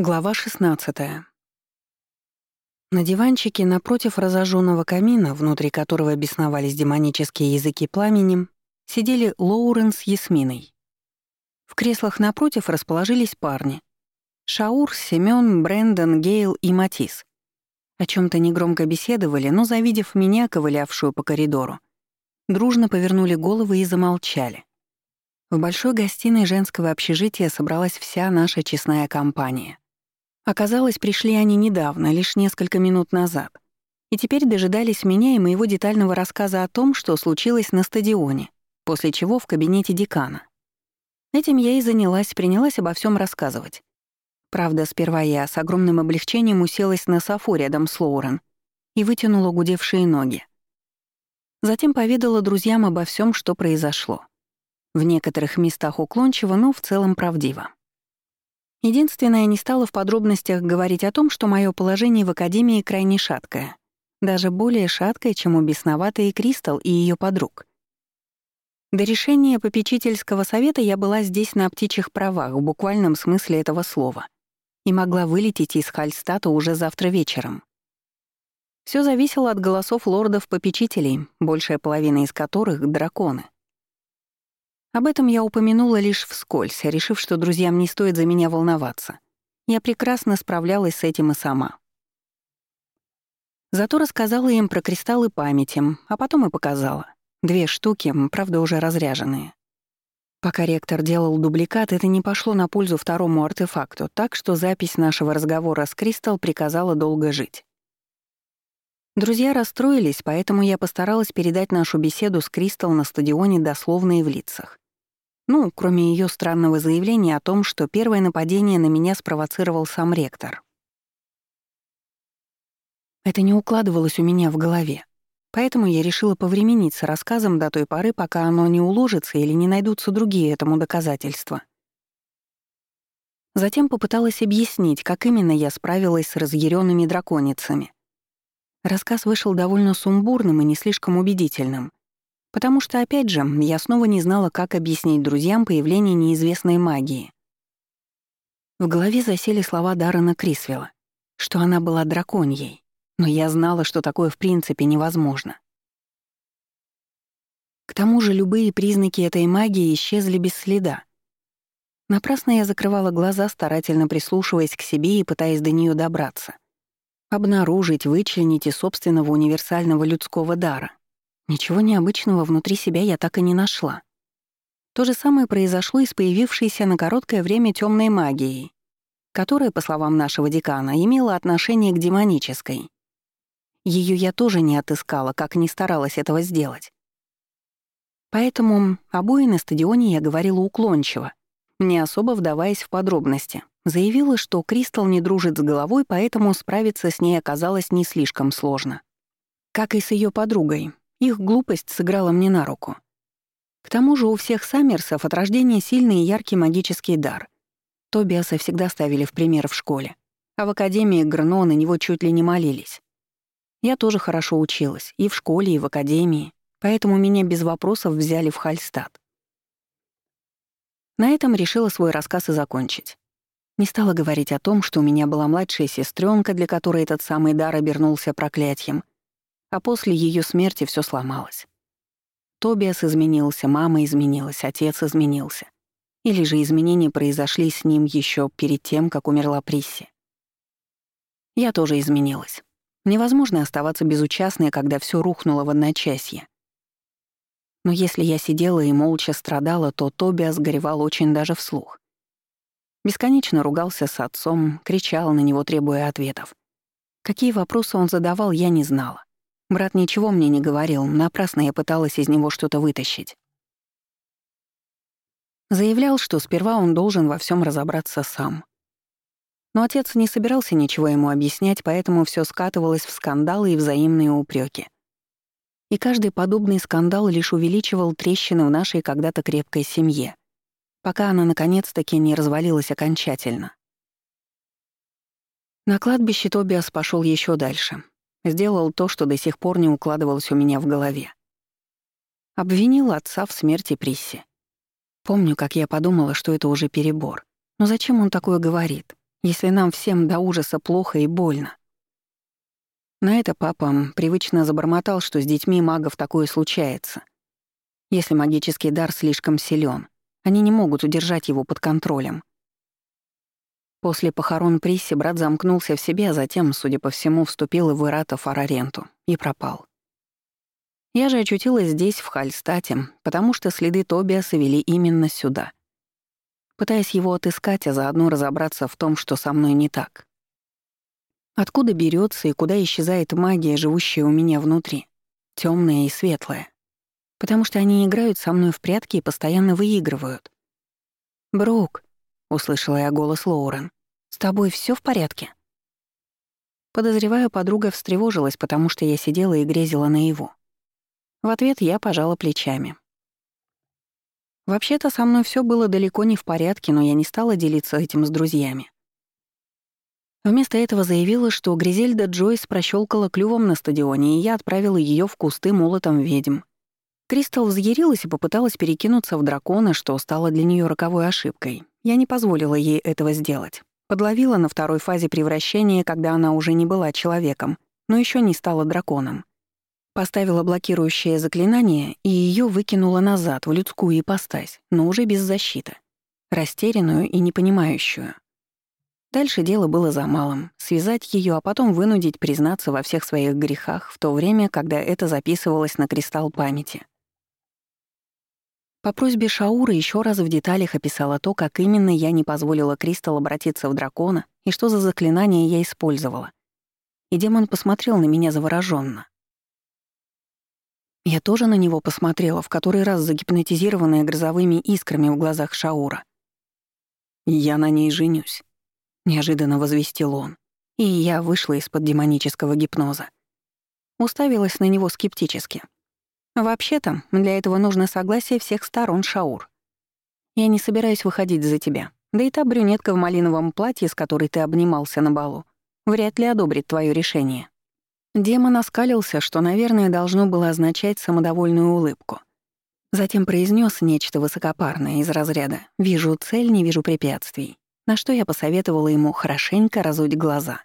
Глава 16. На диванчике напротив разожженного камина, внутри которого бесновались демонические языки пламени, сидели Лоуренс с Ясминой. В креслах напротив расположились парни. Шаур, Семён, Брэндон, Гейл и Матис. О чем то негромко беседовали, но, завидев меня, ковылявшую по коридору, дружно повернули головы и замолчали. В большой гостиной женского общежития собралась вся наша честная компания — Оказалось, пришли они недавно, лишь несколько минут назад. И теперь дожидались меня и моего детального рассказа о том, что случилось на стадионе, после чего в кабинете декана. Этим я и занялась, принялась обо всем рассказывать. Правда, сперва я с огромным облегчением уселась на софу рядом с Лоурен и вытянула гудевшие ноги. Затем поведала друзьям обо всем, что произошло. В некоторых местах уклончиво, но в целом правдиво. Единственное, не стала в подробностях говорить о том, что мое положение в Академии крайне шаткое. Даже более шаткое, чем у бесноватой Кристал и ее подруг. До решения попечительского совета я была здесь на птичьих правах, в буквальном смысле этого слова, и могла вылететь из Хальстата уже завтра вечером. Все зависело от голосов лордов-попечителей, большая половина из которых — драконы — об этом я упомянула лишь вскользь, решив, что друзьям не стоит за меня волноваться. Я прекрасно справлялась с этим и сама. Зато рассказала им про кристаллы памяти, а потом и показала. Две штуки, правда, уже разряженные. Пока ректор делал дубликат, это не пошло на пользу второму артефакту, так что запись нашего разговора с Кристал приказала долго жить. Друзья расстроились, поэтому я постаралась передать нашу беседу с Кристал на стадионе дословно и в лицах. Ну, кроме ее странного заявления о том, что первое нападение на меня спровоцировал сам ректор. Это не укладывалось у меня в голове. Поэтому я решила повременить с рассказом до той поры, пока оно не уложится или не найдутся другие этому доказательства. Затем попыталась объяснить, как именно я справилась с разъяренными драконицами. Рассказ вышел довольно сумбурным и не слишком убедительным. Потому что, опять же, я снова не знала, как объяснить друзьям появление неизвестной магии. В голове засели слова Даррена Крисвелла, что она была драконьей, но я знала, что такое в принципе невозможно. К тому же любые признаки этой магии исчезли без следа. Напрасно я закрывала глаза, старательно прислушиваясь к себе и пытаясь до нее добраться — обнаружить, вычленить из собственного универсального людского дара. Ничего необычного внутри себя я так и не нашла. То же самое произошло и с появившейся на короткое время темной магией, которая, по словам нашего декана, имела отношение к демонической. Ее я тоже не отыскала, как не старалась этого сделать. Поэтому обои на стадионе я говорила уклончиво, не особо вдаваясь в подробности. Заявила, что Кристал не дружит с головой, поэтому справиться с ней оказалось не слишком сложно. Как и с ее подругой, их глупость сыграла мне на руку. К тому же у всех Саммерсов от рождения сильный и яркий магический дар. Тобиаса всегда ставили в пример в школе, а в Академии Грно на него чуть ли не молились. Я тоже хорошо училась, и в школе, и в Академии, поэтому меня без вопросов взяли в Хальстад. На этом решила свой рассказ и закончить. Не стала говорить о том, что у меня была младшая сестренка, для которой этот самый дар обернулся проклятием, а после ее смерти все сломалось. Тобиас изменился, мама изменилась, отец изменился. Или же изменения произошли с ним еще перед тем, как умерла Присси. Я тоже изменилась. Невозможно оставаться безучастной, когда все рухнуло в одночасье. Но если я сидела и молча страдала, то Тобиас горевал очень даже вслух. Бесконечно ругался с отцом, кричал на него, требуя ответов. Какие вопросы он задавал, я не знала. Брат ничего мне не говорил, напрасно я пыталась из него что-то вытащить. Заявлял, что сперва он должен во всем разобраться сам. Но отец не собирался ничего ему объяснять, поэтому все скатывалось в скандалы и взаимные упреки. И каждый подобный скандал лишь увеличивал трещины в нашей когда-то крепкой семье — пока она наконец-таки не развалилась окончательно. На кладбище Тобиас пошел еще дальше. Сделал то, что до сих пор не укладывалось у меня в голове. Обвинил отца в смерти Присси. Помню, как я подумала, что это уже перебор. Но зачем он такое говорит? если нам всем до ужаса плохо и больно? На это папа привычно забормотал, что с детьми магов такое случается. Если магический дар слишком силен, они не могут удержать его под контролем. После похорон Присси брат замкнулся в себе, а затем, судя по всему, вступил в Ирата Фараренту и пропал. Я же очутилась здесь, в Хальстате, потому что следы Тобиаса вели именно сюда. Пытаясь его отыскать, а заодно разобраться в том, что со мной не так. Откуда берется и куда исчезает магия, живущая у меня внутри, темная и светлая? Потому что они играют со мной в прятки и постоянно выигрывают. «Брук», — услышала я голос Лоурен, — «с тобой все в порядке?» Подозреваю, подруга встревожилась, потому что я сидела и грезила его. В ответ я пожала плечами. Вообще-то со мной все было далеко не в порядке, но я не стала делиться этим с друзьями. Вместо этого заявила, что Гризельда Джойс прощелкала клювом на стадионе, и я отправила ее в кусты молотом ведьм. Кристал взъярилась и попыталась перекинуться в дракона, что стало для нее роковой ошибкой. Я не позволила ей этого сделать. Подловила на второй фазе превращения, когда она уже не была человеком, но еще не стала драконом. Поставила блокирующее заклинание и ее выкинула назад, в людскую ипостась, но уже без защиты. Растерянную и непонимающую. Дальше дело было за малым — связать ее, а потом вынудить признаться во всех своих грехах в то время, когда это записывалось на кристалл памяти. По просьбе Шаура еще раз в деталях описала то, как именно я не позволила Кристалл обратиться в дракона и что за заклинание я использовала. И демон посмотрел на меня завороженно. Я тоже на него посмотрела, в который раз загипнотизированная грозовыми искрами в глазах Шаура. «Я на ней женюсь», неожиданно возвестил он, и я вышла из-под демонического гипноза. Уставилась на него скептически. «Вообще-то, для этого нужно согласие всех сторон, Шаур. Я не собираюсь выходить за тебя, да и та брюнетка в малиновом платье, с которой ты обнимался на балу, вряд ли одобрит твое решение». Демон оскалился, что, наверное, должно было означать самодовольную улыбку. Затем произнес нечто высокопарное из разряда «Вижу цель, не вижу препятствий» на что я посоветовала ему хорошенько разуть глаза.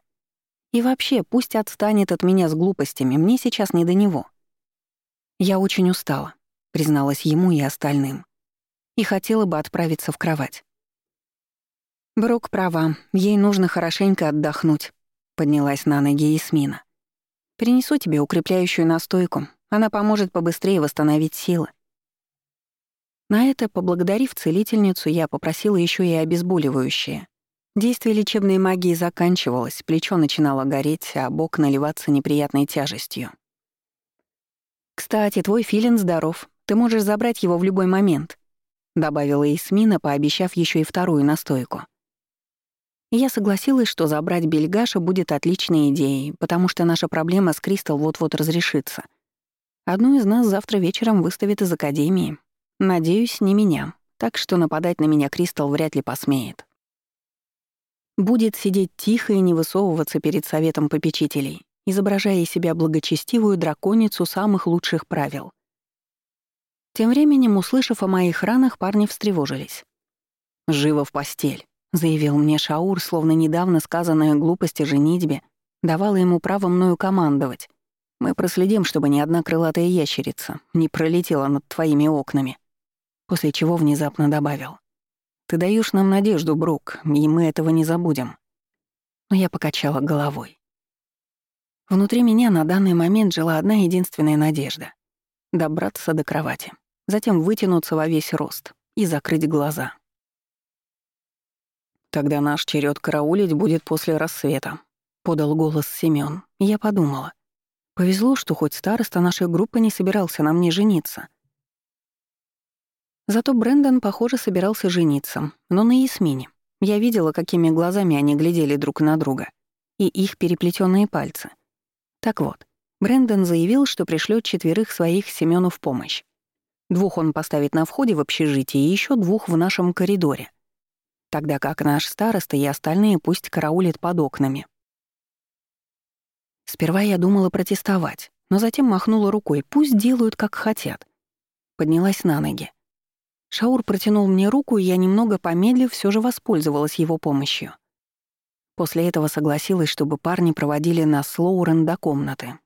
И вообще, пусть отстанет от меня с глупостями, мне сейчас не до него. Я очень устала, призналась ему и остальным, и хотела бы отправиться в кровать. Брук права, ей нужно хорошенько отдохнуть, поднялась на ноги Исмина. Принесу тебе укрепляющую настойку, она поможет побыстрее восстановить силы. На это, поблагодарив целительницу, я попросила еще и обезболивающее. Действие лечебной магии заканчивалось, плечо начинало гореть, а бок наливаться неприятной тяжестью. «Кстати, твой филин здоров. Ты можешь забрать его в любой момент», — добавила Исмина, пообещав еще и вторую настойку. Я согласилась, что забрать Бельгаша будет отличной идеей, потому что наша проблема с Кристал вот-вот разрешится. Одну из нас завтра вечером выставят из Академии, Надеюсь, не меня, так что нападать на меня Кристал вряд ли посмеет. Будет сидеть тихо и не высовываться перед советом попечителей, изображая из себя благочестивую драконицу самых лучших правил. Тем временем, услышав о моих ранах, парни встревожились. «Живо в постель», — заявил мне Шаур, словно недавно сказанная глупость о женитьбе давала ему право мною командовать. «Мы проследим, чтобы ни одна крылатая ящерица не пролетела над твоими окнами» после чего внезапно добавил. «Ты даешь нам надежду, Брук, и мы этого не забудем». Но я покачала головой. Внутри меня на данный момент жила одна единственная надежда — добраться до кровати, затем вытянуться во весь рост и закрыть глаза. «Тогда наш черед караулить будет после рассвета», — подал голос Семён. Я подумала. Повезло, что хоть староста нашей группы не собирался на мне жениться, Зато Брэндон, похоже, собирался жениться, но на Ясмине. Я видела, какими глазами они глядели друг на друга. И их переплетенные пальцы. Так вот, Брэндон заявил, что пришлет четверых своих Семёну в помощь. Двух он поставит на входе в общежитие и еще двух в нашем коридоре. Тогда как наш староста и остальные пусть караулят под окнами. Сперва я думала протестовать, но затем махнула рукой, пусть делают, как хотят. Поднялась на ноги. Шаур протянул мне руку, и я, немного помедлив, все же воспользовалась его помощью. После этого согласилась, чтобы парни проводили нас с Лоурен до комнаты.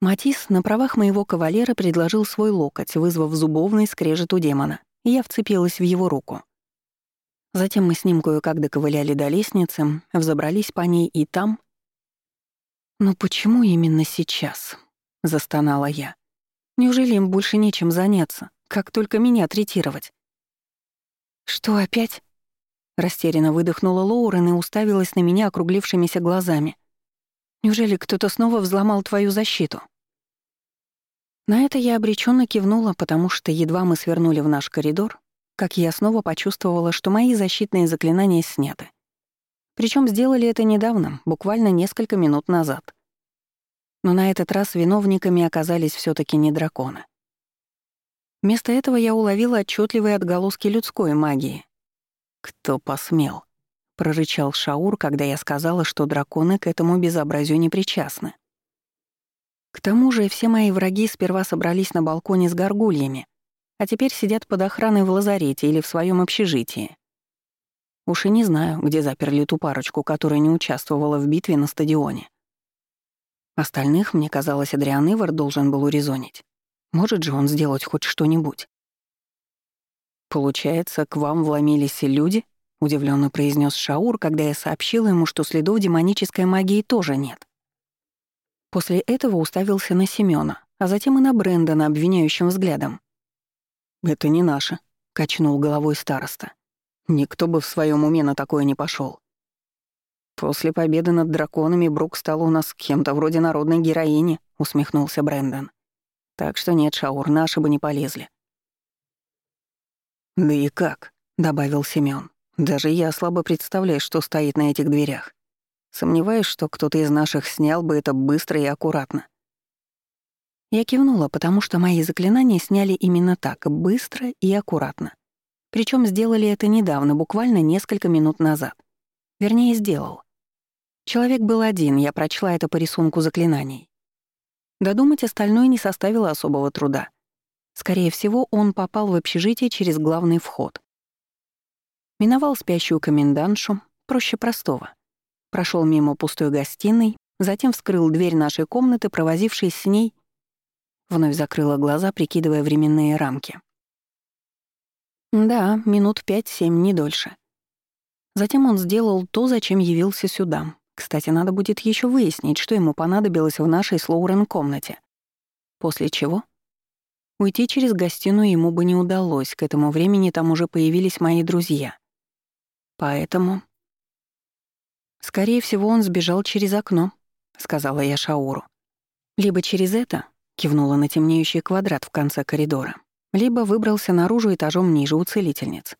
Матис на правах моего кавалера предложил свой локоть, вызвав зубовный скрежет у демона, и я вцепилась в его руку. Затем мы с ним кое-как доковыляли до лестницы, взобрались по ней и там... «Но почему именно сейчас?» — застонала я. «Неужели им больше нечем заняться? Как только меня третировать?» «Что опять?» Растерянно выдохнула Лоурен и уставилась на меня округлившимися глазами. «Неужели кто-то снова взломал твою защиту?» На это я обреченно кивнула, потому что едва мы свернули в наш коридор, как я снова почувствовала, что мои защитные заклинания сняты. Причем сделали это недавно, буквально несколько минут назад. Но на этот раз виновниками оказались все таки не драконы. Вместо этого я уловила отчетливые отголоски людской магии. «Кто посмел?» — прорычал Шаур, когда я сказала, что драконы к этому безобразию не причастны. К тому же все мои враги сперва собрались на балконе с горгульями, а теперь сидят под охраной в лазарете или в своем общежитии. Уж и не знаю, где заперли ту парочку, которая не участвовала в битве на стадионе. Остальных, мне казалось, Адриан Ивар должен был урезонить. Может же он сделать хоть что-нибудь? «Получается, к вам вломились и люди?» — удивленно произнес Шаур, когда я сообщила ему, что следов демонической магии тоже нет. После этого уставился на Семёна, а затем и на Брэндона обвиняющим взглядом. «Это не наше», — качнул головой староста. «Никто бы в своем уме на такое не пошел. «После победы над драконами Брук стал у нас кем-то вроде народной героини», — усмехнулся Брэндон. «Так что нет, Шаур, наши бы не полезли». «Да и как?» — добавил Семён. «Даже я слабо представляю, что стоит на этих дверях. Сомневаюсь, что кто-то из наших снял бы это быстро и аккуратно. Я кивнула, потому что мои заклинания сняли именно так, быстро и аккуратно. Причем сделали это недавно, буквально несколько минут назад. Вернее, сделал. Человек был один, я прочла это по рисунку заклинаний. Додумать остальное не составило особого труда. Скорее всего, он попал в общежитие через главный вход. Миновал спящую комендантшу, проще простого. Прошел мимо пустой гостиной, затем вскрыл дверь нашей комнаты, провозившись с ней Вновь закрыла глаза, прикидывая временные рамки. Да, минут пять-семь, не дольше. Затем он сделал то, зачем явился сюда. Кстати, надо будет еще выяснить, что ему понадобилось в нашей Слоурен комнате. После чего? Уйти через гостиную ему бы не удалось, к этому времени там уже появились мои друзья. Поэтому... «Скорее всего, он сбежал через окно», — сказала я Шауру. «Либо через это, кивнула на темнеющий квадрат в конце коридора, либо выбрался наружу этажом ниже у целительниц.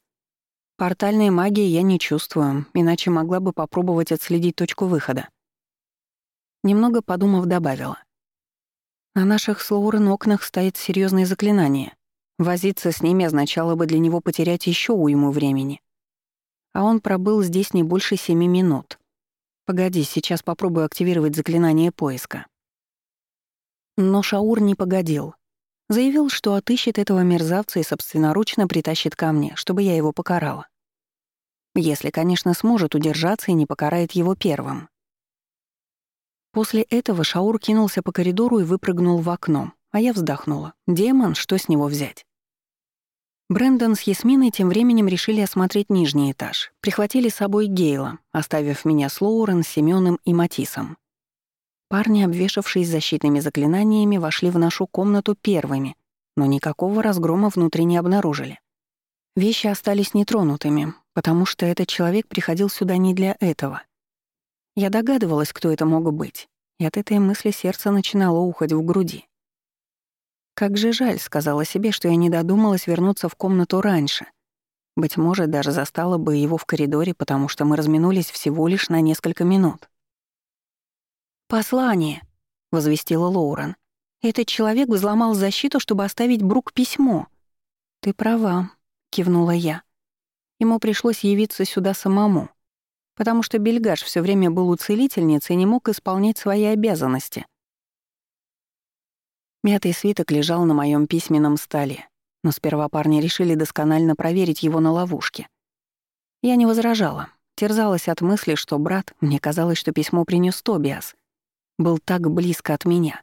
Портальной магии я не чувствую, иначе могла бы попробовать отследить точку выхода. Немного подумав, добавила. На наших с окнах стоит серьезное заклинание. Возиться с ними означало бы для него потерять еще уйму времени. А он пробыл здесь не больше семи минут. Погоди, сейчас попробую активировать заклинание поиска. Но Шаур не погодил. Заявил, что отыщет этого мерзавца и собственноручно притащит ко мне, чтобы я его покарала. Если, конечно, сможет удержаться и не покарает его первым. После этого Шаур кинулся по коридору и выпрыгнул в окно, а я вздохнула. Демон, что с него взять? Брэндон с Ясминой тем временем решили осмотреть нижний этаж. Прихватили с собой Гейла, оставив меня с Лоурен, Семёном и Матисом. Парни, обвешавшись защитными заклинаниями, вошли в нашу комнату первыми, но никакого разгрома внутри не обнаружили. Вещи остались нетронутыми, потому что этот человек приходил сюда не для этого. Я догадывалась, кто это мог быть, и от этой мысли сердце начинало ухать в груди. «Как же жаль», — сказала себе, что я не додумалась вернуться в комнату раньше. Быть может, даже застала бы его в коридоре, потому что мы разминулись всего лишь на несколько минут. «Послание», — возвестила Лоурен. «Этот человек взломал защиту, чтобы оставить Брук письмо». «Ты права», — кивнула я. Ему пришлось явиться сюда самому, потому что Бельгаш все время был у целительницы и не мог исполнять свои обязанности. Мятый свиток лежал на моем письменном столе, но сперва парни решили досконально проверить его на ловушке. Я не возражала, терзалась от мысли, что брат, мне казалось, что письмо принес Тобиас, был так близко от меня.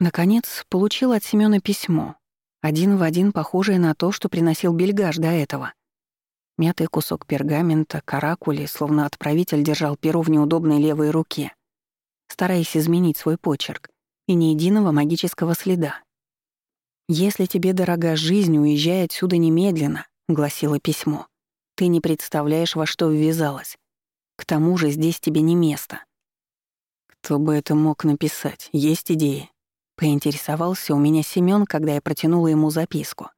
Наконец, получил от Семёна письмо, один в один похожее на то, что приносил Бельгаш до этого. Мятый кусок пергамента, каракули, словно отправитель держал перо в неудобной левой руке, стараясь изменить свой почерк, и ни единого магического следа. «Если тебе дорога жизнь, уезжай отсюда немедленно», — гласило письмо. «Ты не представляешь, во что ввязалась. К тому же здесь тебе не место». «Кто бы это мог написать? Есть идеи?» — поинтересовался у меня Семён, когда я протянула ему записку.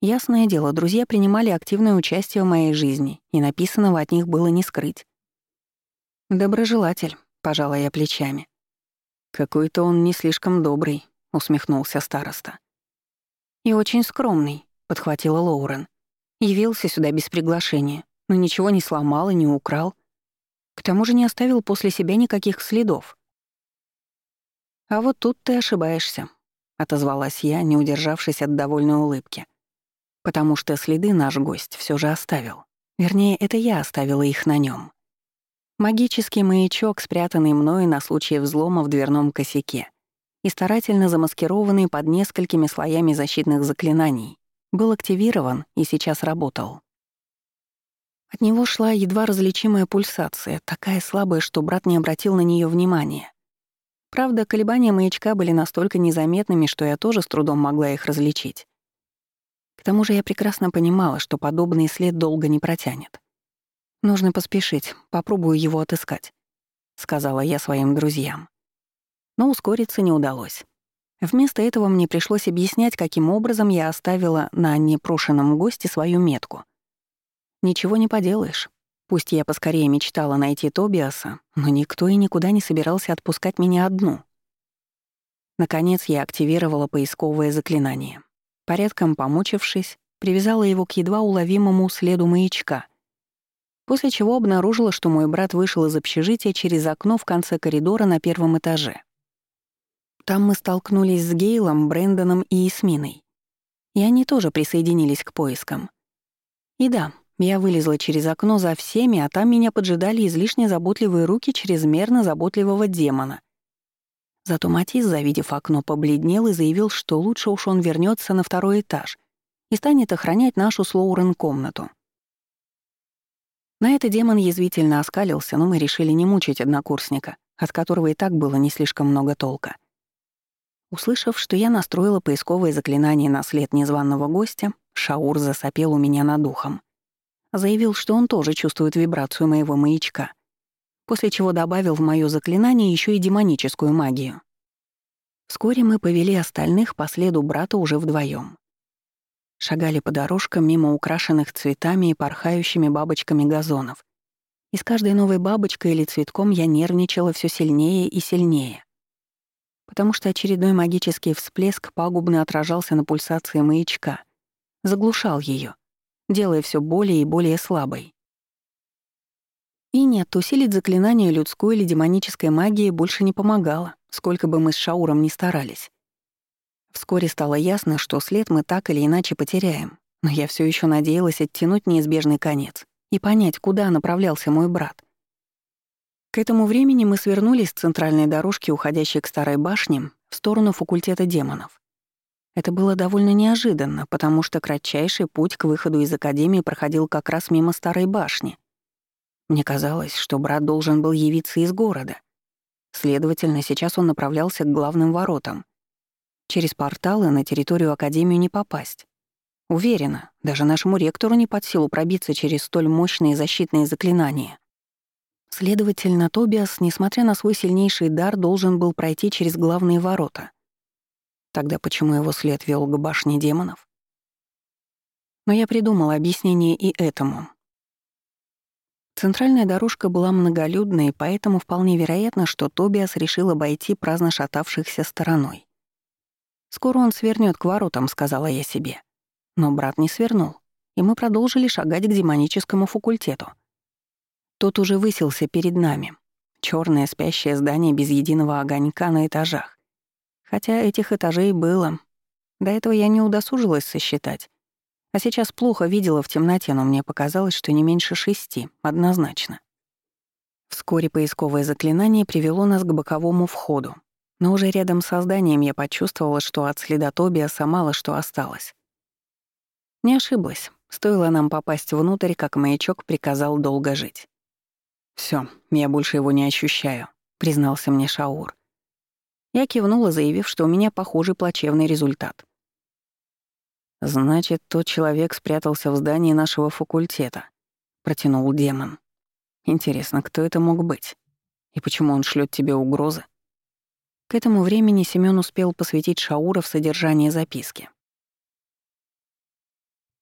Ясное дело, друзья принимали активное участие в моей жизни, и написанного от них было не скрыть. «Доброжелатель», — пожала я плечами. «Какой-то он не слишком добрый», — усмехнулся староста. «И очень скромный», — подхватила Лоурен. «Явился сюда без приглашения, но ничего не сломал и не украл. К тому же не оставил после себя никаких следов». «А вот тут ты ошибаешься», — отозвалась я, не удержавшись от довольной улыбки. «Потому что следы наш гость все же оставил. Вернее, это я оставила их на нем. Магический маячок, спрятанный мной на случай взлома в дверном косяке и старательно замаскированный под несколькими слоями защитных заклинаний, был активирован и сейчас работал. От него шла едва различимая пульсация, такая слабая, что брат не обратил на нее внимания. Правда, колебания маячка были настолько незаметными, что я тоже с трудом могла их различить. К тому же я прекрасно понимала, что подобный след долго не протянет. «Нужно поспешить, попробую его отыскать», — сказала я своим друзьям. Но ускориться не удалось. Вместо этого мне пришлось объяснять, каким образом я оставила на непрошенном госте свою метку. Ничего не поделаешь. Пусть я поскорее мечтала найти Тобиаса, но никто и никуда не собирался отпускать меня одну. Наконец я активировала поисковое заклинание. Порядком помучившись, привязала его к едва уловимому следу маячка — после чего обнаружила, что мой брат вышел из общежития через окно в конце коридора на первом этаже. Там мы столкнулись с Гейлом, Брэндоном и Исминой. И они тоже присоединились к поискам. И да, я вылезла через окно за всеми, а там меня поджидали излишне заботливые руки чрезмерно заботливого демона. Зато Матис, завидев окно, побледнел и заявил, что лучше уж он вернется на второй этаж и станет охранять нашу с Лоурен комнату. На это демон язвительно оскалился, но мы решили не мучить однокурсника, от которого и так было не слишком много толка. Услышав, что я настроила поисковое заклинание на след незваного гостя, Шаур засопел у меня над ухом. Заявил, что он тоже чувствует вибрацию моего маячка, после чего добавил в моё заклинание еще и демоническую магию. Вскоре мы повели остальных по следу брата уже вдвоем. Шагали по дорожкам мимо украшенных цветами и порхающими бабочками газонов. И с каждой новой бабочкой или цветком я нервничала все сильнее и сильнее. Потому что очередной магический всплеск пагубно отражался на пульсации маячка, заглушал ее, делая все более и более слабой. И нет, усилить заклинание людской или демонической магии больше не помогало, сколько бы мы с Шауром ни старались. Вскоре стало ясно, что след мы так или иначе потеряем, но я все еще надеялась оттянуть неизбежный конец и понять, куда направлялся мой брат. К этому времени мы свернули с центральной дорожки, уходящей к старой башне, в сторону факультета демонов. Это было довольно неожиданно, потому что кратчайший путь к выходу из академии проходил как раз мимо старой башни. Мне казалось, что брат должен был явиться из города. Следовательно, сейчас он направлялся к главным воротам. Через порталы на территорию Академии не попасть. Уверена, даже нашему ректору не под силу пробиться через столь мощные защитные заклинания. Следовательно, Тобиас, несмотря на свой сильнейший дар, должен был пройти через главные ворота. Тогда почему его след вел к башне демонов? Но я придумала объяснение и этому. Центральная дорожка была многолюдной, поэтому вполне вероятно, что Тобиас решил обойти праздно шатавшихся стороной. «Скоро он свернет к воротам», — сказала я себе. Но брат не свернул, и мы продолжили шагать к демоническому факультету. Тот уже высился перед нами. Черное спящее здание без единого огонька на этажах. Хотя этих этажей было. До этого я не удосужилась сосчитать. А сейчас плохо видела в темноте, но мне показалось, что не меньше шести, однозначно. Вскоре поисковое заклинание привело нас к боковому входу, но уже рядом с зданием я почувствовала, что от следа Тобиаса мало что осталось. Не ошиблась. Стоило нам попасть внутрь, как маячок приказал долго жить. Все, я больше его не ощущаю», — признался мне Шаур. Я кивнула, заявив, что у меня похожий плачевный результат. «Значит, тот человек спрятался в здании нашего факультета», — протянул демон. «Интересно, кто это мог быть? И почему он шлет тебе угрозы?» К этому времени Семён успел посвятить Шаура в содержание записки.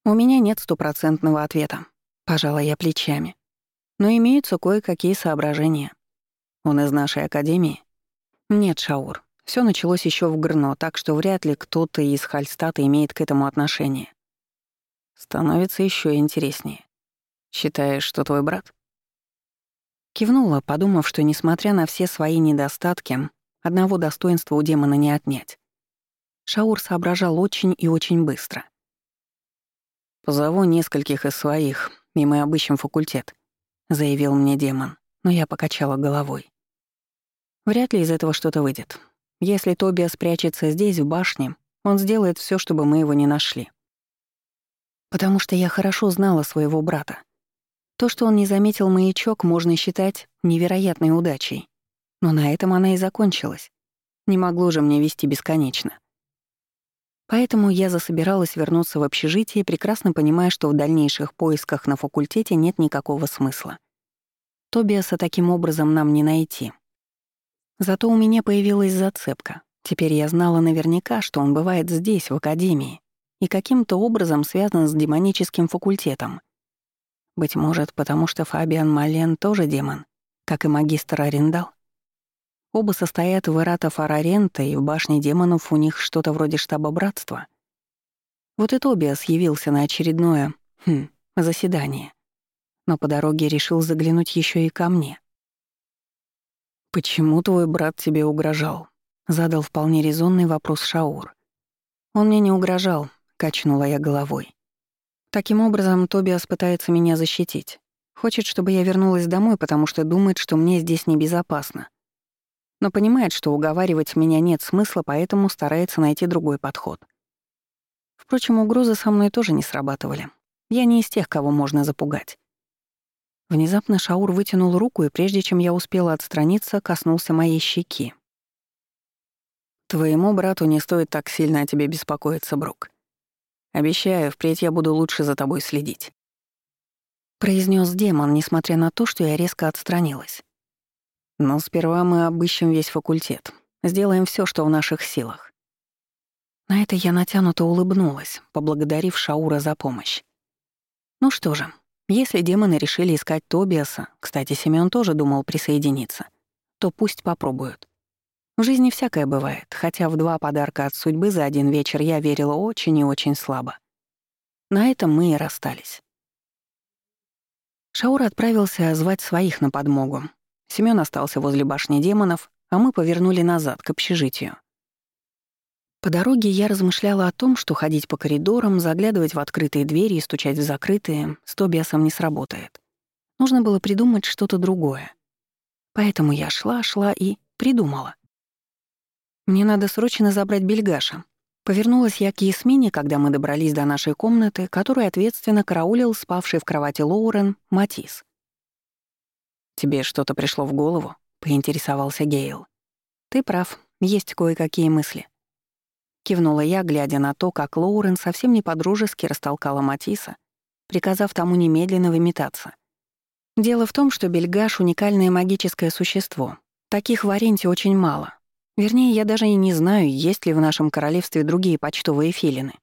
«У меня нет стопроцентного ответа», — пожала я плечами. «Но имеются кое-какие соображения. Он из нашей академии?» «Нет, Шаур. Все началось еще в Грно, так что вряд ли кто-то из Хальстата имеет к этому отношение. Становится еще интереснее. Считаешь, что твой брат?» Кивнула, подумав, что, несмотря на все свои недостатки, одного достоинства у демона не отнять. Шаур соображал очень и очень быстро — «Позову нескольких из своих, и мы обыщем факультет», — заявил мне демон, но я покачала головой. Вряд ли из этого что-то выйдет. Если Тобиас спрячется здесь, в башне, он сделает все, чтобы мы его не нашли. Потому что я хорошо знала своего брата. То, что он не заметил маячок, можно считать невероятной удачей. Но на этом она и закончилась. Не могло же мне вести бесконечно. Поэтому я засобиралась вернуться в общежитие, прекрасно понимая, что в дальнейших поисках на факультете нет никакого смысла. Тобиаса таким образом нам не найти. Зато у меня появилась зацепка. Теперь я знала наверняка, что он бывает здесь, в академии, и каким-то образом связан с демоническим факультетом. Быть может, потому что Фабиан Мален тоже демон, как и магистр Арендал? Оба состоят в Эрата Фарарента, и в башне демонов у них что-то вроде штаба братства. Вот и Тобиас явился на очередное, хм, заседание. Но по дороге решил заглянуть еще и ко мне. «Почему твой брат тебе угрожал?» — задал вполне резонный вопрос Шаур. «Он мне не угрожал», — качнула я головой. «Таким образом, Тобиас пытается меня защитить. Хочет, чтобы я вернулась домой, потому что думает, что мне здесь небезопасно но понимает, что уговаривать меня нет смысла, поэтому старается найти другой подход. Впрочем, угрозы со мной тоже не срабатывали. Я не из тех, кого можно запугать. Внезапно Шаур вытянул руку, и прежде чем я успела отстраниться, коснулся моей щеки. «Твоему брату не стоит так сильно о тебе беспокоиться, Брук. Обещаю, впредь я буду лучше за тобой следить», — произнес демон, несмотря на то, что я резко отстранилась. Но сперва мы обыщем весь факультет. Сделаем все, что в наших силах. На это я натянуто улыбнулась, поблагодарив Шаура за помощь. Ну что же, если демоны решили искать Тобиаса, кстати, Семён тоже думал присоединиться, то пусть попробуют. В жизни всякое бывает, хотя в два подарка от судьбы за один вечер я верила очень и очень слабо. На этом мы и расстались. Шаур отправился звать своих на подмогу, Семён остался возле башни демонов, а мы повернули назад, к общежитию. По дороге я размышляла о том, что ходить по коридорам, заглядывать в открытые двери и стучать в закрытые с Тобиасом не сработает. Нужно было придумать что-то другое. Поэтому я шла, шла и придумала. Мне надо срочно забрать бельгаша. Повернулась я к Ясмине, когда мы добрались до нашей комнаты, которую ответственно караулил спавший в кровати Лоурен Матис. «Тебе что-то пришло в голову?» — поинтересовался Гейл. «Ты прав, есть кое-какие мысли». Кивнула я, глядя на то, как Лоурен совсем не подружески растолкала Матисса, приказав тому немедленно выметаться. Дело в том, что Бельгаш — уникальное магическое существо. Таких в Аренте очень мало. Вернее, я даже и не знаю, есть ли в нашем королевстве другие почтовые филины.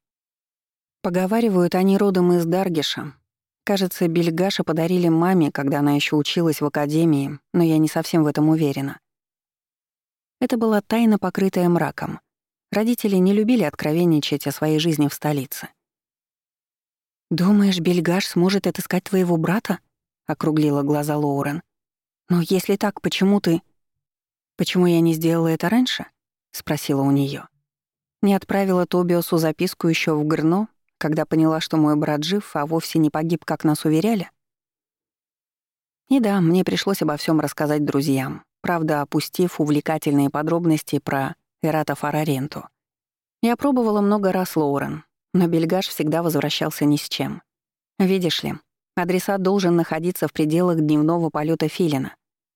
Поговаривают они родом из Даргиша, Кажется, Бельгаша подарили маме, когда она еще училась в академии, но я не совсем в этом уверена. Это была тайна, покрытая мраком. Родители не любили откровенничать о своей жизни в столице. «Думаешь, Бельгаш сможет отыскать твоего брата?» — округлила глаза Лоурен. «Но если так, почему ты...» «Почему я не сделала это раньше?» — спросила у нее. Не отправила Тобиосу записку еще в Грно, когда поняла, что мой брат жив, а вовсе не погиб, как нас уверяли? И да, мне пришлось обо всем рассказать друзьям, правда, опустив увлекательные подробности про Эрата Фараренту. Я пробовала много раз Лоурен, но Бельгаш всегда возвращался ни с чем. Видишь ли, адресат должен находиться в пределах дневного полета Филина,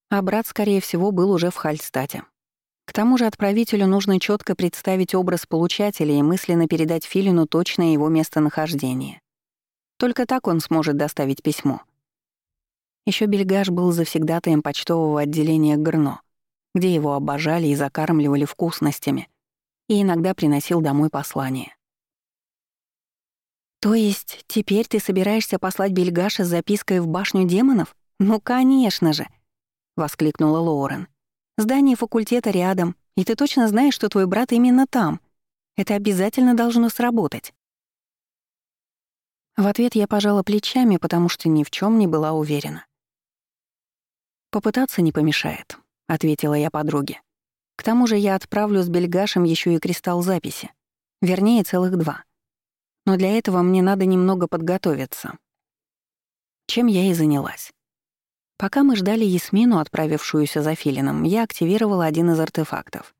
а брат, скорее всего, был уже в Хальстате. К тому же отправителю нужно четко представить образ получателя и мысленно передать Филину точное его местонахождение. Только так он сможет доставить письмо. Еще Бельгаш был завсегдатаем почтового отделения Грно, где его обожали и закармливали вкусностями, и иногда приносил домой послание. «То есть теперь ты собираешься послать Бельгаша с запиской в башню демонов? Ну, конечно же!» — воскликнула Лоурен. Здание факультета рядом, и ты точно знаешь, что твой брат именно там. Это обязательно должно сработать». В ответ я пожала плечами, потому что ни в чем не была уверена. «Попытаться не помешает», — ответила я подруге. «К тому же я отправлю с Бельгашем еще и кристалл записи. Вернее, целых два. Но для этого мне надо немного подготовиться». Чем я и занялась. Пока мы ждали Ясмину, отправившуюся за Филином, я активировала один из артефактов.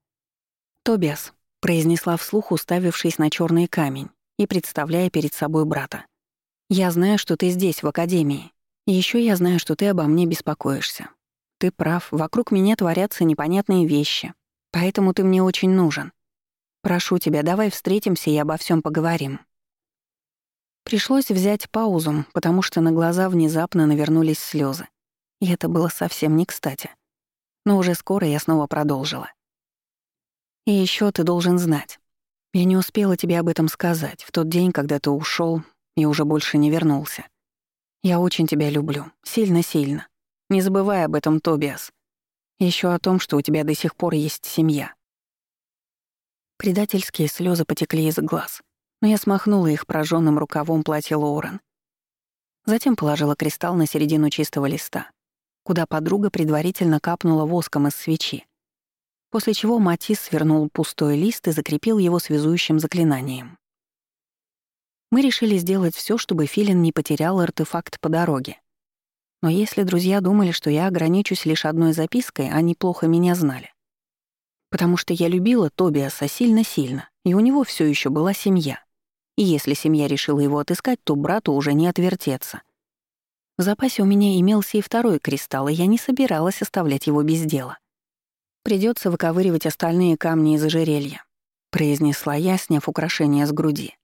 «Тобиас», — произнесла вслух, уставившись на черный камень и представляя перед собой брата. «Я знаю, что ты здесь, в Академии. И еще я знаю, что ты обо мне беспокоишься. Ты прав, вокруг меня творятся непонятные вещи, поэтому ты мне очень нужен. Прошу тебя, давай встретимся и обо всем поговорим». Пришлось взять паузу, потому что на глаза внезапно навернулись слезы. И это было совсем не кстати. Но уже скоро я снова продолжила. И еще ты должен знать. Я не успела тебе об этом сказать в тот день, когда ты ушел и уже больше не вернулся. Я очень тебя люблю. Сильно-сильно. Не забывай об этом, Тобиас. Еще о том, что у тебя до сих пор есть семья. Предательские слезы потекли из глаз, но я смахнула их прожженным рукавом платья Лоурен. Затем положила кристалл на середину чистого листа куда подруга предварительно капнула воском из свечи, после чего Матис свернул пустой лист и закрепил его связующим заклинанием. Мы решили сделать все, чтобы Филин не потерял артефакт по дороге. Но если друзья думали, что я ограничусь лишь одной запиской, они плохо меня знали. Потому что я любила Тобиаса сильно-сильно, и у него все еще была семья. И если семья решила его отыскать, то брату уже не отвертеться. В запасе у меня имелся и второй кристалл, и я не собиралась оставлять его без дела. Придется выковыривать остальные камни из ожерелья», — произнесла я, сняв украшение с груди.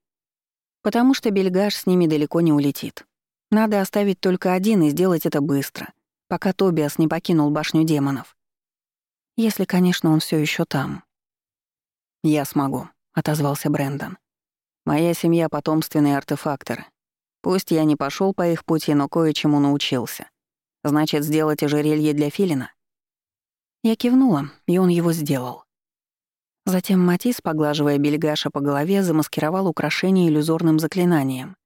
«Потому что бельгаш с ними далеко не улетит. Надо оставить только один и сделать это быстро, пока Тобиас не покинул башню демонов. Если, конечно, он все еще там». «Я смогу», — отозвался Брэндон. «Моя семья — потомственные артефакторы, Пусть я не пошел по их пути, но кое-чему научился. Значит, сделать ожерелье для филина? Я кивнула, и он его сделал. Затем Матис, поглаживая бельгаша по голове, замаскировал украшение иллюзорным заклинанием.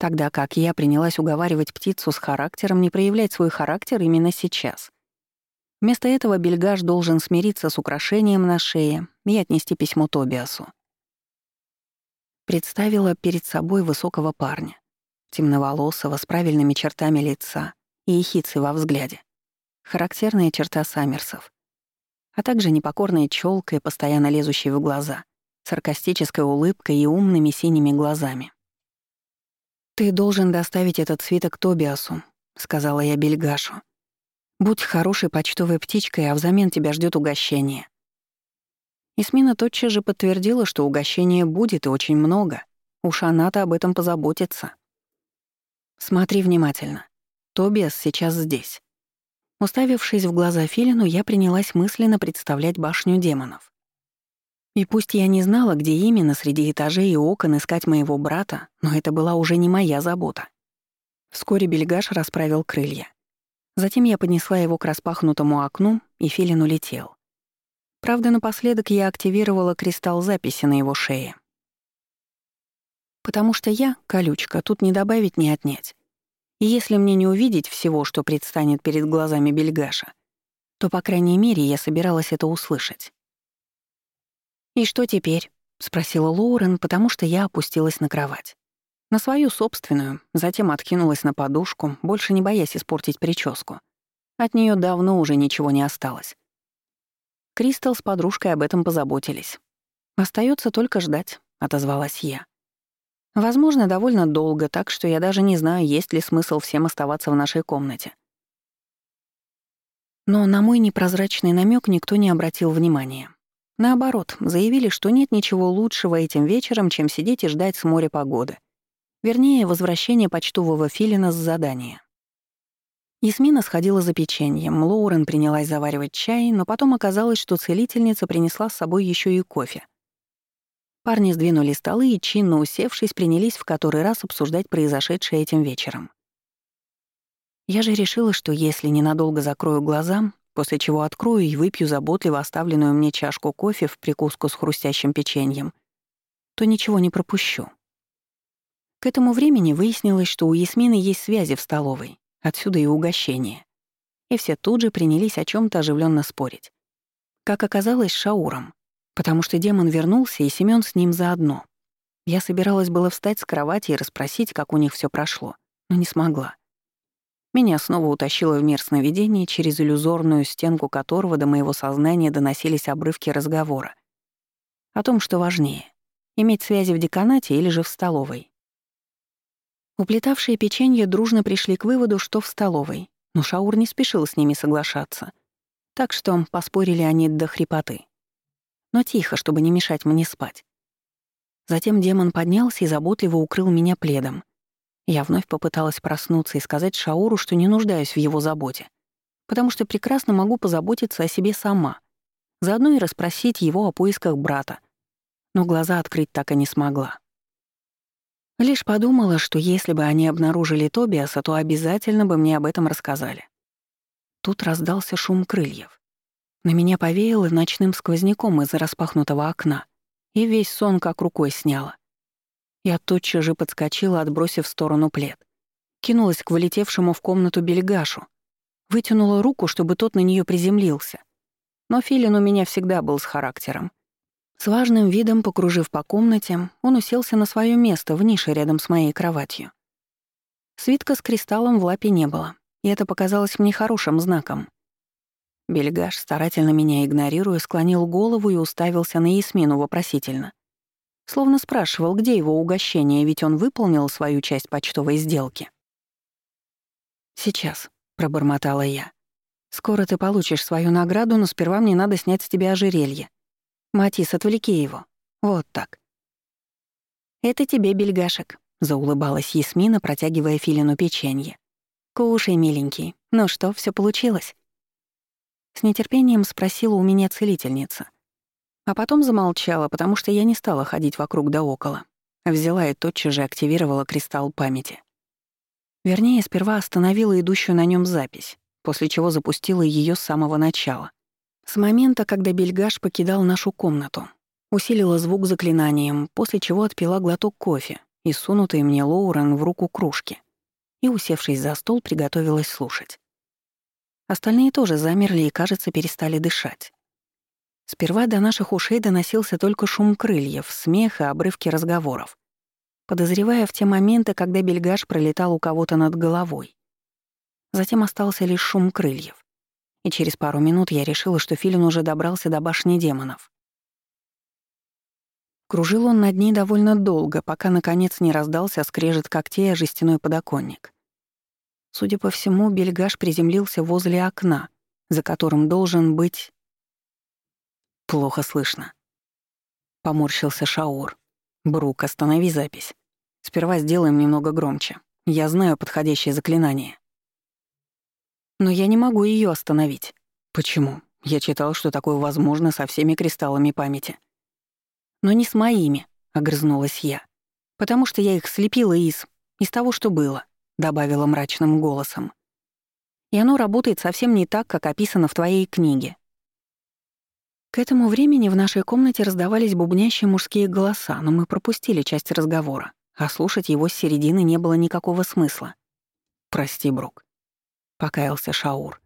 Тогда как я принялась уговаривать птицу с характером не проявлять свой характер именно сейчас. Вместо этого бельгаш должен смириться с украшением на шее и отнести письмо Тобиасу. Представила перед собой высокого парня темноволосого, с правильными чертами лица и ехицей во взгляде. Характерная черта саммерсов. А также непокорная челка и постоянно лезущие в глаза, саркастической улыбкой и умными синими глазами. «Ты должен доставить этот свиток Тобиасу», — сказала я Бельгашу. «Будь хорошей почтовой птичкой, а взамен тебя ждет угощение». Исмина тотчас же подтвердила, что угощения будет и очень много. Уж она-то об этом позаботится. Смотри внимательно. Тобиас сейчас здесь. Уставившись в глаза Филину, я принялась мысленно представлять башню демонов. И пусть я не знала, где именно среди этажей и окон искать моего брата, но это была уже не моя забота. Вскоре Бельгаш расправил крылья. Затем я поднесла его к распахнутому окну, и Филин улетел. Правда, напоследок я активировала кристалл записи на его шее. Потому что я, колючка, тут не добавить, не отнять. И если мне не увидеть всего, что предстанет перед глазами Бельгаша, то, по крайней мере, я собиралась это услышать. «И что теперь?» — спросила Лоурен, потому что я опустилась на кровать. На свою собственную, затем откинулась на подушку, больше не боясь испортить прическу. От нее давно уже ничего не осталось. Кристал с подружкой об этом позаботились. Остается только ждать», — отозвалась я. «Возможно, довольно долго, так что я даже не знаю, есть ли смысл всем оставаться в нашей комнате». Но на мой непрозрачный намек никто не обратил внимания. Наоборот, заявили, что нет ничего лучшего этим вечером, чем сидеть и ждать с моря погоды — Вернее, возвращение почтового филина с задания. Ясмина сходила за печеньем, Лоурен принялась заваривать чай, но потом оказалось, что целительница принесла с собой еще и кофе. Парни сдвинули столы и, чинно усевшись, принялись в который раз обсуждать произошедшее этим вечером. Я же решила, что если ненадолго закрою глаза, после чего открою и выпью заботливо оставленную мне чашку кофе в прикуску с хрустящим печеньем, то ничего не пропущу. К этому времени выяснилось, что у Ясмины есть связи в столовой, отсюда и угощение. И все тут же принялись о чем то оживленно спорить. Как оказалось, Шауром, потому что демон вернулся, и Семён с ним заодно. Я собиралась было встать с кровати и расспросить, как у них все прошло, но не смогла. Меня снова утащило в мир сновидений, через иллюзорную стенку которого до моего сознания доносились обрывки разговора. О том, что важнее — иметь связи в деканате или же в столовой. Уплетавшие печенье дружно пришли к выводу, что в столовой, но Шаур не спешил с ними соглашаться. Так что поспорили они до хрипоты. Но тихо, чтобы не мешать мне спать. Затем демон поднялся и заботливо укрыл меня пледом. Я вновь попыталась проснуться и сказать Шауру, что не нуждаюсь в его заботе, потому что прекрасно могу позаботиться о себе сама, заодно и расспросить его о поисках брата. Но глаза открыть так и не смогла. Лишь подумала, что если бы они обнаружили Тобиаса, то обязательно бы мне об этом рассказали. Тут раздался шум крыльев. На меня повеяло ночным сквозняком из распахнутого окна, и весь сон как рукой сняла. Я тотчас же подскочила, отбросив в сторону плед. Кинулась к вылетевшему в комнату бельгашу. Вытянула руку, чтобы тот на нее приземлился. Но Филин у меня всегда был с характером. С важным видом, покружив по комнате, он уселся на свое место в нише рядом с моей кроватью. Свитка с кристаллом в лапе не было, и это показалось мне хорошим знаком. Бельгаш, старательно меня игнорируя, склонил голову и уставился на Ясмину вопросительно. Словно спрашивал, где его угощение, ведь он выполнил свою часть почтовой сделки. «Сейчас», — пробормотала я. «Скоро ты получишь свою награду, но сперва мне надо снять с тебя ожерелье. «Матис, отвлеки его. Вот так». «Это тебе, бельгашек», — заулыбалась Ясмина, протягивая Филину печенье. «Кушай, миленький. Ну что, все получилось?» С нетерпением спросила у меня целительница. А потом замолчала, потому что я не стала ходить вокруг да около. Взяла и тотчас же активировала кристалл памяти. Вернее, сперва остановила идущую на нем запись, после чего запустила ее с самого начала. С момента, когда Бельгаш покидал нашу комнату, усилила звук заклинанием, после чего отпила глоток кофе и сунутый мне Лоурен в руку кружки, и, усевшись за стол, приготовилась слушать. Остальные тоже замерли и, кажется, перестали дышать. Сперва до наших ушей доносился только шум крыльев, смех и обрывки разговоров, подозревая в те моменты, когда бельгаш пролетал у кого-то над головой. Затем остался лишь шум крыльев и через пару минут я решила, что Филин уже добрался до башни демонов. Кружил он над ней довольно долго, пока, наконец, не раздался скрежет когтей о жестяной подоконник. Судя по всему, бельгаш приземлился возле окна, за которым должен быть... Плохо слышно. Поморщился Шаур. «Брук, останови запись. Сперва сделаем немного громче. Я знаю подходящее заклинание». Но я не могу ее остановить. Почему? Я читал, что такое возможно со всеми кристаллами памяти. Но не с моими, огрызнулась я. Потому что я их слепила из... из того, что было, добавила мрачным голосом. И оно работает совсем не так, как описано в твоей книге. К этому времени в нашей комнате раздавались бубнящие мужские голоса, но мы пропустили часть разговора, а слушать его с середины не было никакого смысла. «Прости, Брук покаялся Шаур.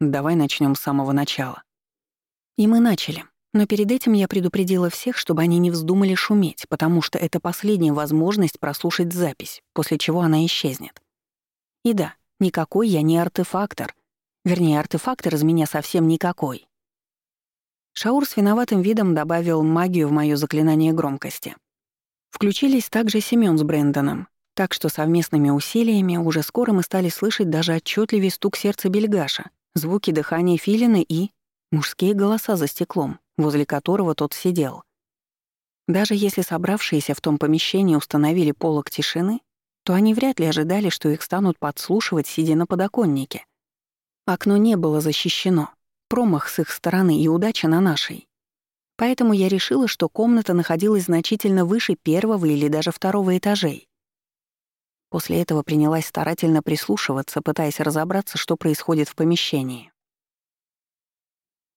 Давай начнем с самого начала. И мы начали. Но перед этим я предупредила всех, чтобы они не вздумали шуметь, потому что это последняя возможность прослушать запись, после чего она исчезнет. И да, никакой я не артефактор. Вернее, артефактор из меня совсем никакой. Шаур с виноватым видом добавил магию в моё заклинание громкости. Включились также Семён с Брэндоном, так что совместными усилиями уже скоро мы стали слышать даже отчетливее стук сердца Бельгаша, звуки дыхания Филина и мужские голоса за стеклом, возле которого тот сидел. Даже если собравшиеся в том помещении установили полог тишины, то они вряд ли ожидали, что их станут подслушивать, сидя на подоконнике. Окно не было защищено. Промах с их стороны и удача на нашей. Поэтому я решила, что комната находилась значительно выше первого или даже второго этажей. После этого принялась старательно прислушиваться, пытаясь разобраться, что происходит в помещении.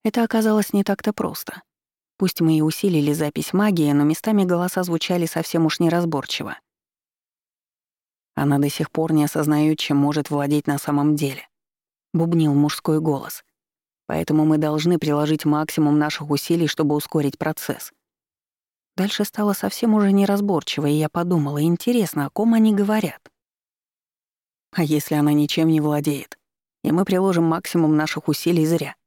Это оказалось не так-то просто. Пусть мы и усилили запись магии, но местами голоса звучали совсем уж неразборчиво. Она до сих пор не осознает, чем может владеть на самом деле. Бубнил мужской голос. Поэтому мы должны приложить максимум наших усилий, чтобы ускорить процесс. Дальше стало совсем уже неразборчиво, и я подумала, интересно, о ком они говорят. А если она ничем не владеет, и мы приложим максимум наших усилий зря?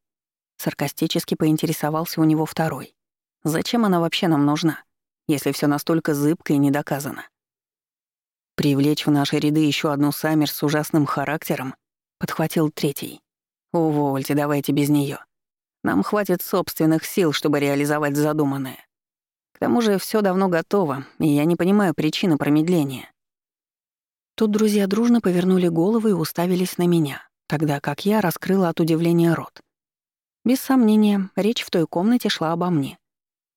Саркастически поинтересовался у него второй. Зачем она вообще нам нужна, если все настолько зыбко и недоказано? Привлечь в наши ряды еще одну Саммер с ужасным характером, подхватил третий. Увольте, давайте без нее. Нам хватит собственных сил, чтобы реализовать задуманное. К тому же все давно готово, и я не понимаю причины промедления. Тут друзья дружно повернули головы и уставились на меня, тогда как я раскрыла от удивления рот. Без сомнения, речь в той комнате шла обо мне.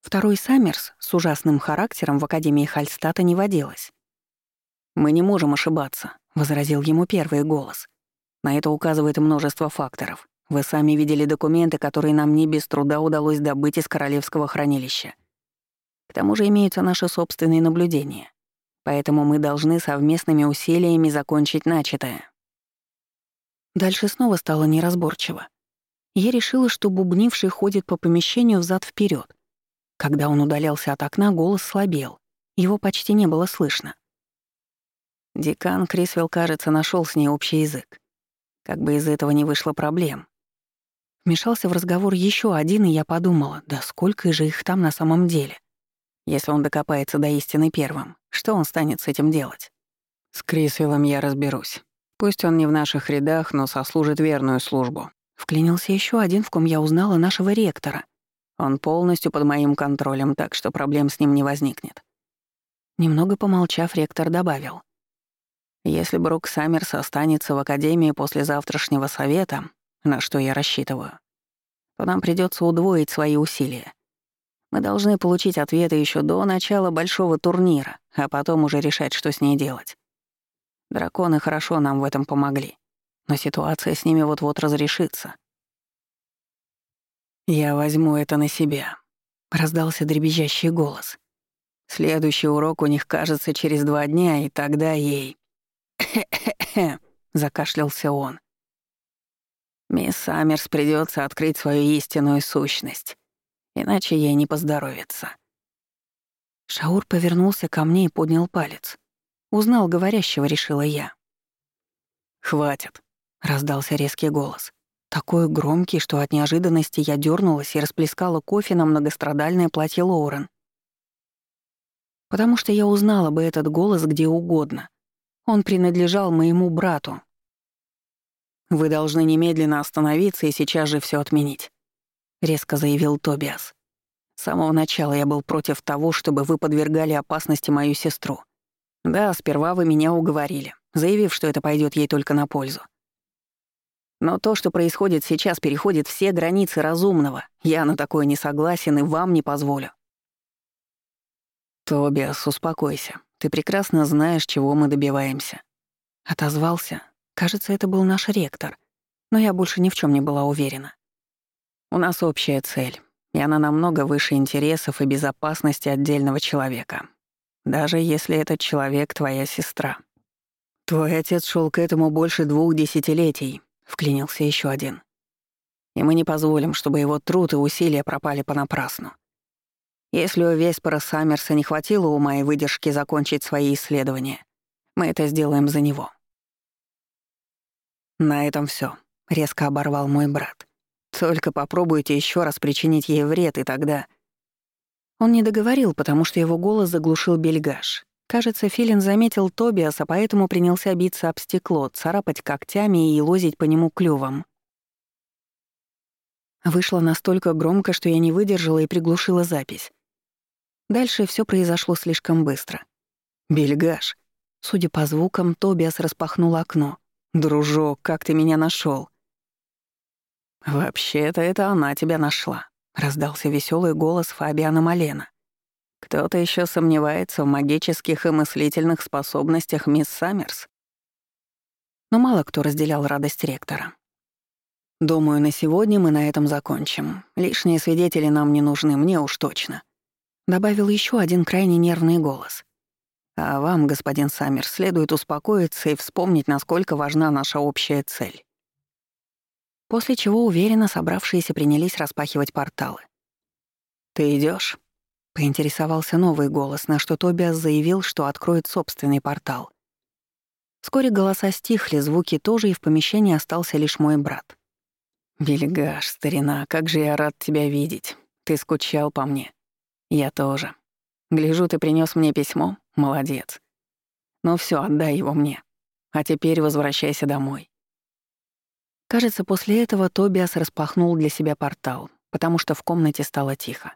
Второй Саммерс с ужасным характером в Академии Хальстата не водилась. «Мы не можем ошибаться», — возразил ему первый голос. «На это указывает множество факторов. Вы сами видели документы, которые нам не без труда удалось добыть из Королевского хранилища. К тому же имеются наши собственные наблюдения. Поэтому мы должны совместными усилиями закончить начатое». Дальше снова стало неразборчиво. Я решила, что бубнивший ходит по помещению взад вперед. Когда он удалялся от окна, голос слабел. Его почти не было слышно. Декан Крисвелл, кажется, нашел с ней общий язык. Как бы из этого не вышло проблем. Вмешался в разговор еще один, и я подумала, да сколько же их там на самом деле. Если он докопается до истины первым, что он станет с этим делать? С Крисвеллом я разберусь. Пусть он не в наших рядах, но сослужит верную службу. Вклинился еще один, в ком я узнала нашего ректора. Он полностью под моим контролем, так что проблем с ним не возникнет. Немного помолчав, ректор добавил. Если Брук Саммерс останется в Академии после завтрашнего совета, на что я рассчитываю, то нам придется удвоить свои усилия. Мы должны получить ответы еще до начала большого турнира, а потом уже решать, что с ней делать. Драконы хорошо нам в этом помогли, но ситуация с ними вот-вот разрешится. «Я возьму это на себя», — раздался дребезжащий голос. «Следующий урок у них, кажется, через два дня, и тогда ей...» закашлялся он. «Мисс Саммерс придется открыть свою истинную сущность, иначе ей не поздоровится». Шаур повернулся ко мне и поднял палец. Узнал говорящего, решила я. «Хватит», — раздался резкий голос. Такой громкий, что от неожиданности я дернулась и расплескала кофе на многострадальное платье Лоурен. Потому что я узнала бы этот голос где угодно, он принадлежал моему брату. «Вы должны немедленно остановиться и сейчас же все отменить», — резко заявил Тобиас. «С самого начала я был против того, чтобы вы подвергали опасности мою сестру. Да, сперва вы меня уговорили, заявив, что это пойдет ей только на пользу. Но то, что происходит сейчас, переходит все границы разумного. Я на такое не согласен и вам не позволю. Тобиас, успокойся. Ты прекрасно знаешь, чего мы добиваемся». Отозвался. Кажется, это был наш ректор. Но я больше ни в чем не была уверена. У нас общая цель, и она намного выше интересов и безопасности отдельного человека. Даже если этот человек — твоя сестра. Твой отец шел к этому больше двух десятилетий, — вклинился еще один. И мы не позволим, чтобы его труд и усилия пропали понапрасну. Если у Веспера Саммерса не хватило ума и выдержки закончить свои исследования, мы это сделаем за него. На этом все, резко оборвал мой брат. Только попробуйте еще раз причинить ей вред, и тогда... Он не договорил, потому что его голос заглушил бельгаш. Кажется, Филин заметил Тобиаса, поэтому принялся биться об стекло, царапать когтями и лозить по нему клювом. Вышло настолько громко, что я не выдержала и приглушила запись. Дальше все произошло слишком быстро. «Бельгаш!» Судя по звукам, Тобиас распахнул окно. «Дружок, как ты меня нашел? «Вообще-то это она тебя нашла», — раздался веселый голос Фабиана Малена. «Кто-то еще сомневается в магических и мыслительных способностях мисс Саммерс?» Но мало кто разделял радость ректора. «Думаю, на сегодня мы на этом закончим. Лишние свидетели нам не нужны, мне уж точно», — добавил еще один крайне нервный голос. «А вам, господин Саммерс, следует успокоиться и вспомнить, насколько важна наша общая цель». После чего уверенно собравшиеся принялись распахивать порталы. «Ты идешь? поинтересовался новый голос, на что Тобиас заявил, что откроет собственный портал. Вскоре голоса стихли, звуки тоже, и в помещении остался лишь мой брат. «Бельгаш, старина, как же я рад тебя видеть. Ты скучал по мне. Я тоже. Гляжу, ты принес мне письмо. Молодец. Ну все, отдай его мне. А теперь возвращайся домой. Кажется, после этого Тобиас распахнул для себя портал, потому что в комнате стало тихо.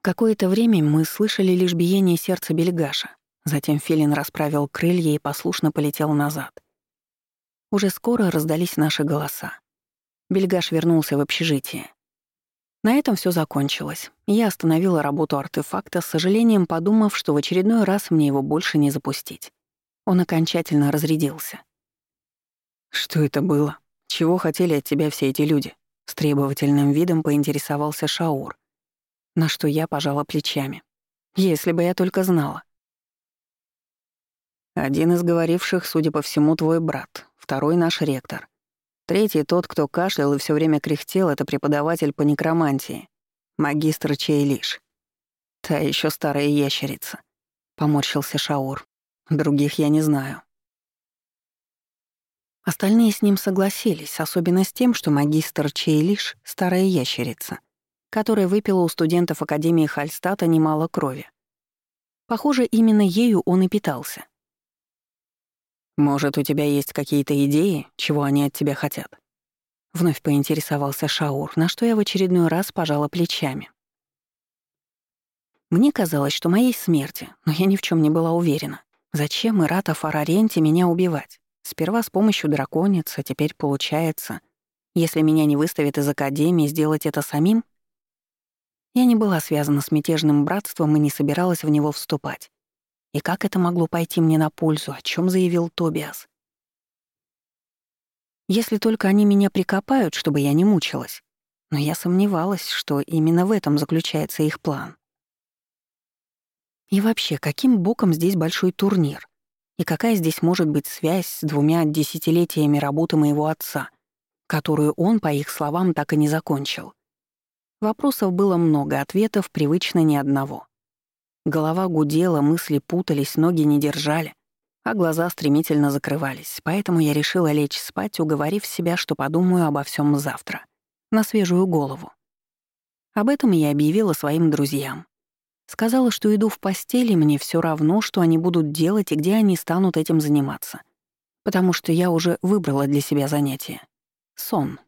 Какое-то время мы слышали лишь биение сердца Бельгаша. Затем Филин расправил крылья и послушно полетел назад. Уже скоро раздались наши голоса. Бельгаш вернулся в общежитие. На этом все закончилось. Я остановила работу артефакта, с сожалением подумав, что в очередной раз мне его больше не запустить. Он окончательно разрядился. «Что это было?» «Чего хотели от тебя все эти люди?» С требовательным видом поинтересовался Шаур, на что я пожала плечами. «Если бы я только знала». Один из говоривших, судя по всему, твой брат, второй — наш ректор. Третий — тот, кто кашлял и все время кряхтел, это преподаватель по некромантии, магистр Чейлиш. Та еще старая ящерица. Поморщился Шаур. Других я не знаю. Остальные с ним согласились, особенно с тем, что магистр Чейлиш — старая ящерица, которая выпила у студентов Академии Хальстата немало крови. Похоже, именно ею он и питался. «Может, у тебя есть какие-то идеи, чего они от тебя хотят?» Вновь поинтересовался Шаур, на что я в очередной раз пожала плечами. Мне казалось, что моей смерти, но я ни в чем не была уверена. Зачем Ирата Фараренте меня убивать? Сперва с помощью драконицы, теперь получается, если меня не выставят из Академии, сделать это самим? Я не была связана с мятежным братством и не собиралась в него вступать. И как это могло пойти мне на пользу, о чем заявил Тобиас? Если только они меня прикопают, чтобы я не мучилась. Но я сомневалась, что именно в этом заключается их план. И вообще, каким боком здесь большой турнир? И какая здесь может быть связь с двумя десятилетиями работы моего отца, которую он, по их словам, так и не закончил? Вопросов было много, ответов привычно ни одного. Голова гудела, мысли путались, ноги не держали, а глаза стремительно закрывались, поэтому я решила лечь спать, уговорив себя, что подумаю обо всем завтра, на свежую голову. Об этом я объявила своим друзьям. Сказала, что иду в постели, мне все равно, что они будут делать и где они станут этим заниматься. Потому что я уже выбрала для себя занятие. Сон.